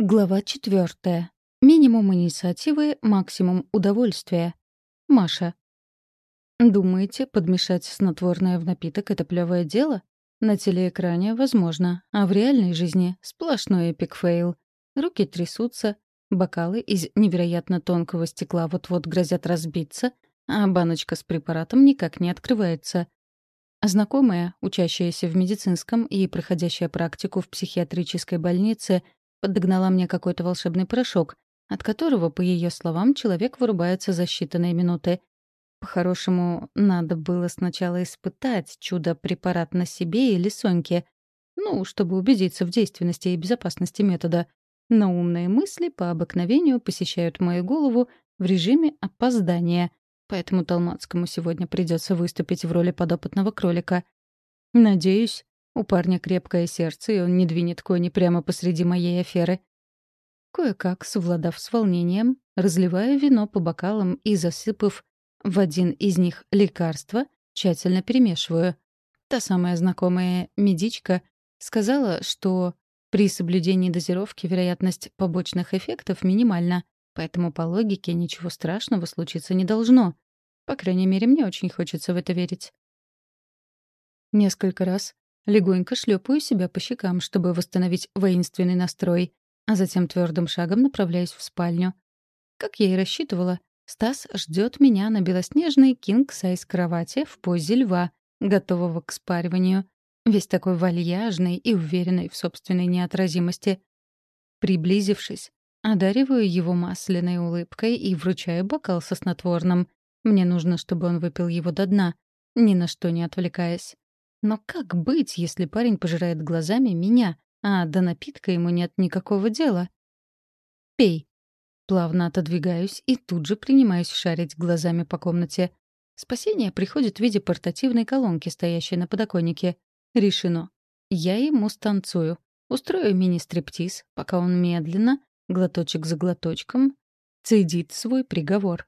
Глава четвертая. Минимум инициативы, максимум удовольствия. Маша. Думаете, подмешать снотворное в напиток — это плевое дело? На телеэкране — возможно, а в реальной жизни — сплошной epic fail. Руки трясутся, бокалы из невероятно тонкого стекла вот-вот грозят разбиться, а баночка с препаратом никак не открывается. Знакомая, учащаяся в медицинском и проходящая практику в психиатрической больнице — подогнала мне какой-то волшебный порошок, от которого, по ее словам, человек вырубается за считанные минуты. По-хорошему, надо было сначала испытать чудо-препарат на себе или Соньке, ну, чтобы убедиться в действенности и безопасности метода. Но умные мысли по обыкновению посещают мою голову в режиме опоздания, поэтому Талмацкому сегодня придется выступить в роли подопытного кролика. Надеюсь, у парня крепкое сердце, и он не двинет кони прямо посреди моей аферы. Кое-как, совладав с волнением, разливаю вино по бокалам и, засыпав в один из них лекарство, тщательно перемешиваю. Та самая знакомая медичка сказала, что при соблюдении дозировки вероятность побочных эффектов минимальна, поэтому по логике ничего страшного случиться не должно. По крайней мере, мне очень хочется в это верить. Несколько раз Легонько шлепаю себя по щекам, чтобы восстановить воинственный настрой, а затем твердым шагом направляюсь в спальню. Как я и рассчитывала, Стас ждет меня на белоснежной кинг-сайз кровати в позе льва, готового к спариванию, весь такой вальяжный и уверенный в собственной неотразимости. Приблизившись, одариваю его масляной улыбкой и вручаю бокал со снотворным. Мне нужно, чтобы он выпил его до дна, ни на что не отвлекаясь. Но как быть, если парень пожирает глазами меня, а до напитка ему нет никакого дела? «Пей». Плавно отодвигаюсь и тут же принимаюсь шарить глазами по комнате. Спасение приходит в виде портативной колонки, стоящей на подоконнике. Решено. Я ему станцую. Устрою мини-стриптиз, пока он медленно, глоточек за глоточком, цедит свой приговор.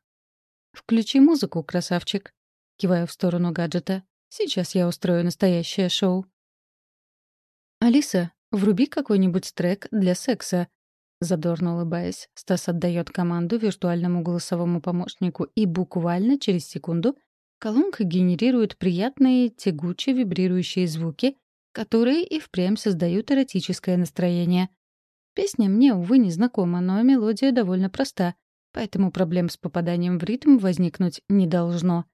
«Включи музыку, красавчик», — киваю в сторону гаджета. Сейчас я устрою настоящее шоу. «Алиса, вруби какой-нибудь трек для секса», Задорно улыбаясь, Стас отдает команду виртуальному голосовому помощнику, и буквально через секунду колонка генерирует приятные, тягучие вибрирующие звуки, которые и впрямь создают эротическое настроение. Песня мне, увы, не знакома, но мелодия довольно проста, поэтому проблем с попаданием в ритм возникнуть не должно.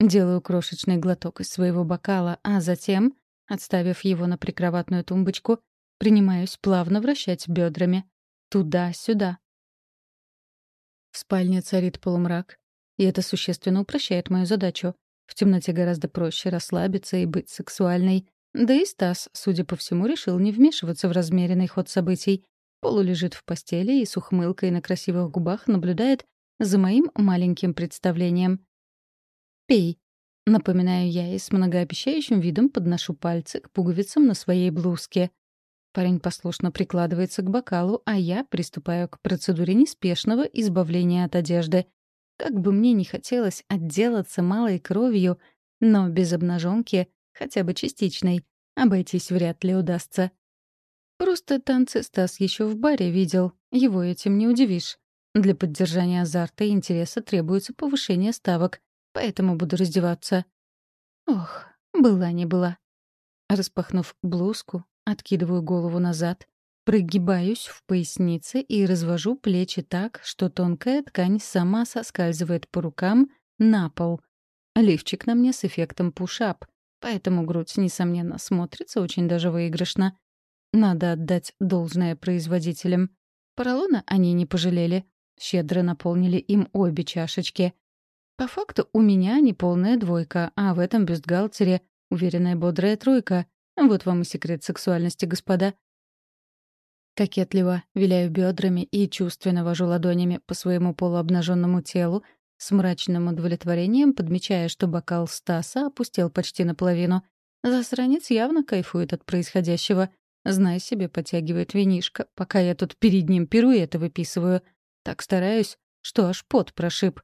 Делаю крошечный глоток из своего бокала, а затем, отставив его на прикроватную тумбочку, принимаюсь плавно вращать бедрами. Туда-сюда. В спальне царит полумрак, и это существенно упрощает мою задачу. В темноте гораздо проще расслабиться и быть сексуальной. Да и Стас, судя по всему, решил не вмешиваться в размеренный ход событий. Полу лежит в постели и с ухмылкой на красивых губах наблюдает за моим маленьким представлением. «Пей», — напоминаю я и с многообещающим видом подношу пальцы к пуговицам на своей блузке. Парень послушно прикладывается к бокалу, а я приступаю к процедуре неспешного избавления от одежды. Как бы мне ни хотелось отделаться малой кровью, но без обнаженки, хотя бы частичной, обойтись вряд ли удастся. Просто танцы Стас еще в баре видел, его этим не удивишь. Для поддержания азарта и интереса требуется повышение ставок, поэтому буду раздеваться. Ох, была не была. Распахнув блузку, откидываю голову назад, прогибаюсь в пояснице и развожу плечи так, что тонкая ткань сама соскальзывает по рукам на пол. Лифчик на мне с эффектом пушап, поэтому грудь, несомненно, смотрится очень даже выигрышно. Надо отдать должное производителям. Поролона они не пожалели, щедро наполнили им обе чашечки. По факту у меня не полная двойка, а в этом бюстгальтере уверенная бодрая тройка. Вот вам и секрет сексуальности, господа. Кокетливо виляю бедрами и чувственно вожу ладонями по своему полуобнаженному телу, с мрачным удовлетворением подмечая, что бокал Стаса опустел почти наполовину. Засранец явно кайфует от происходящего. Знай себе, подтягивает винишко, пока я тут перед ним пируэты выписываю. Так стараюсь, что аж пот прошиб.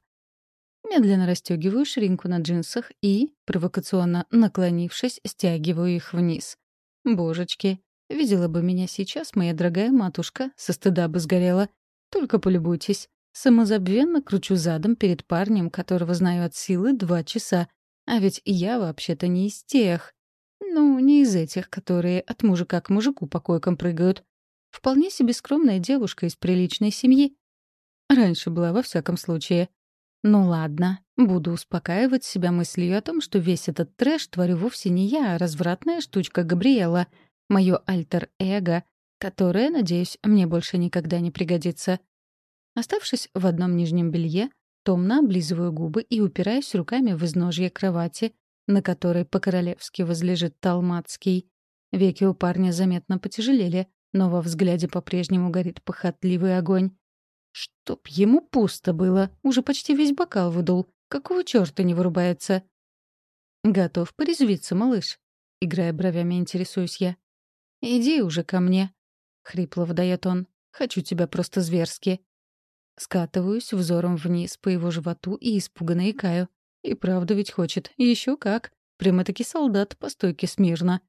Медленно расстегиваю ширинку на джинсах и, провокационно наклонившись, стягиваю их вниз. Божечки, Видела бы меня сейчас, моя дорогая матушка, со стыда бы сгорела. Только полюбуйтесь. Самозабвенно кручу задом перед парнем, которого знаю от силы два часа. А ведь я вообще-то не из тех. Ну, не из этих, которые от мужика к мужику по койкам прыгают. Вполне себе скромная девушка из приличной семьи. Раньше была во всяком случае. Ну ладно, буду успокаивать себя мыслью о том, что весь этот трэш творю вовсе не я, а развратная штучка Габриэла, моё альтер-эго, которое, надеюсь, мне больше никогда не пригодится. Оставшись в одном нижнем белье, томно облизываю губы и упираюсь руками в изножье кровати, на которой по-королевски возлежит Талмацкий. Веки у парня заметно потяжелели, но во взгляде по-прежнему горит похотливый огонь. Чтоб ему пусто было, уже почти весь бокал выдул. Какого чёрта не вырубается? «Готов порезвиться, малыш?» Играя бровями, интересуюсь я. «Иди уже ко мне», — хрипло выдает он. «Хочу тебя просто зверски». Скатываюсь взором вниз по его животу и испуганно икаю. И правда ведь хочет. Еще как. Прямо-таки солдат по стойке смирно.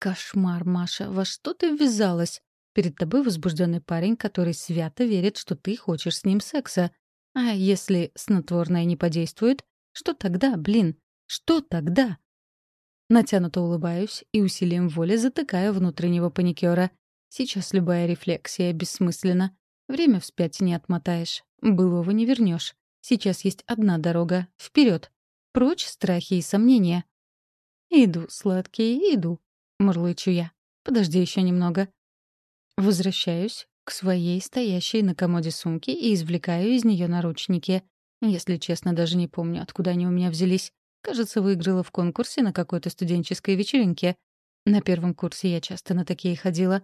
«Кошмар, Маша, во что ты ввязалась?» Перед тобой возбужденный парень, который свято верит, что ты хочешь с ним секса. А если снотворное не подействует, что тогда, блин? Что тогда? Натянуто улыбаюсь и усилием воли затыкаю внутреннего паникера. Сейчас любая рефлексия бессмысленна. Время вспять не отмотаешь. Былого не вернешь. Сейчас есть одна дорога. Вперед. Прочь страхи и сомнения. «Иду, сладкий, иду», — мурлычу я. «Подожди еще немного». Возвращаюсь к своей стоящей на комоде сумке и извлекаю из нее наручники. Если честно, даже не помню, откуда они у меня взялись. Кажется, выиграла в конкурсе на какой-то студенческой вечеринке. На первом курсе я часто на такие ходила.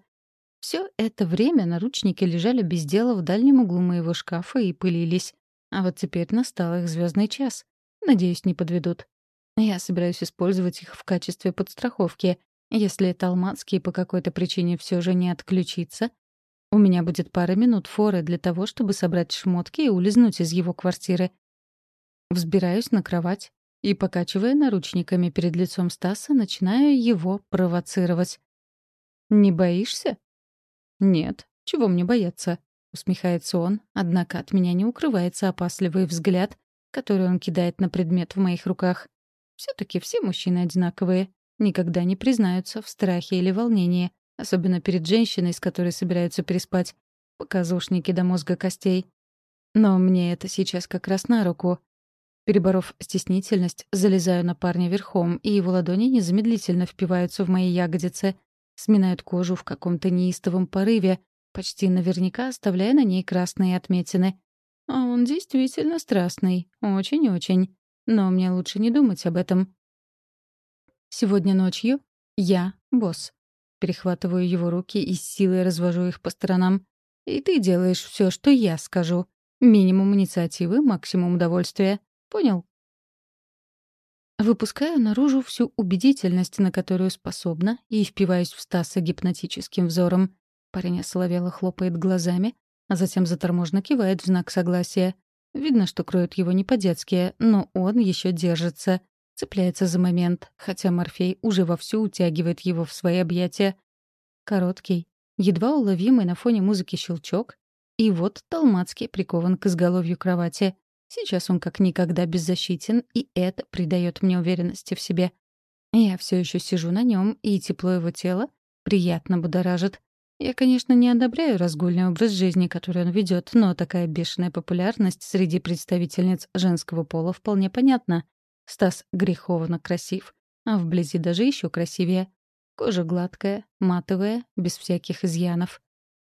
Все это время наручники лежали без дела в дальнем углу моего шкафа и пылились. А вот теперь настал их звездный час. Надеюсь, не подведут. Я собираюсь использовать их в качестве подстраховки, если Талмацкий по какой-то причине все же не отключится, у меня будет пара минут форы для того, чтобы собрать шмотки и улизнуть из его квартиры. Взбираюсь на кровать и, покачивая наручниками перед лицом Стаса, начинаю его провоцировать. «Не боишься?» «Нет, чего мне бояться?» — усмехается он, однако от меня не укрывается опасливый взгляд, который он кидает на предмет в моих руках. все таки все мужчины одинаковые никогда не признаются в страхе или волнении, особенно перед женщиной, с которой собираются переспать. Показушники до мозга костей. Но мне это сейчас как раз на руку. Переборов стеснительность, залезаю на парня верхом, и его ладони незамедлительно впиваются в мои ягодицы, сминают кожу в каком-то неистовом порыве, почти наверняка оставляя на ней красные отметины. А он действительно страстный, очень-очень. Но мне лучше не думать об этом. Сегодня ночью я — босс. Перехватываю его руки и с силой развожу их по сторонам. И ты делаешь все, что я скажу. Минимум инициативы, максимум удовольствия. Понял? Выпускаю наружу всю убедительность, на которую способна, и впиваюсь в Стаса гипнотическим взором. Парень осоловело хлопает глазами, а затем заторможенно кивает в знак согласия. Видно, что кроют его не по-детски, но он еще держится. Цепляется за момент, хотя Морфей уже вовсю утягивает его в свои объятия. Короткий, едва уловимый на фоне музыки щелчок, и вот Талмацкий прикован к изголовью кровати. Сейчас он как никогда беззащитен, и это придает мне уверенности в себе. Я все еще сижу на нем, и тепло его тела приятно будоражит. Я, конечно, не одобряю разгульный образ жизни, который он ведет, но такая бешеная популярность среди представительниц женского пола вполне понятна. Стас греховно красив, а вблизи даже еще красивее. Кожа гладкая, матовая, без всяких изъянов.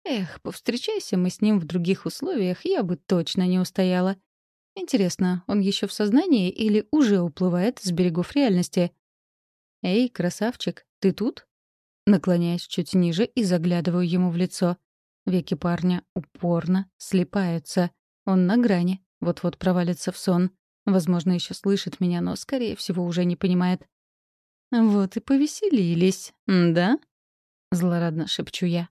Эх, повстречайся мы с ним в других условиях, я бы точно не устояла. Интересно, он еще в сознании или уже уплывает с берегов реальности? «Эй, красавчик, ты тут?» Наклоняясь чуть ниже и заглядываю ему в лицо. Веки парня упорно слипаются. Он на грани, вот-вот провалится в сон. Возможно, еще слышит меня, но, скорее всего, уже не понимает. «Вот и повеселились, да?» — злорадно шепчу я.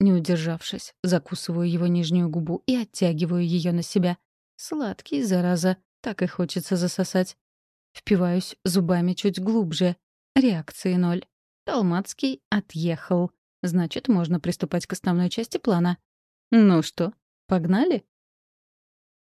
Не удержавшись, закусываю его нижнюю губу и оттягиваю ее на себя. Сладкий, зараза, так и хочется засосать. Впиваюсь зубами чуть глубже. Реакции ноль. Талмацкий отъехал. Значит, можно приступать к основной части плана. Ну что, погнали?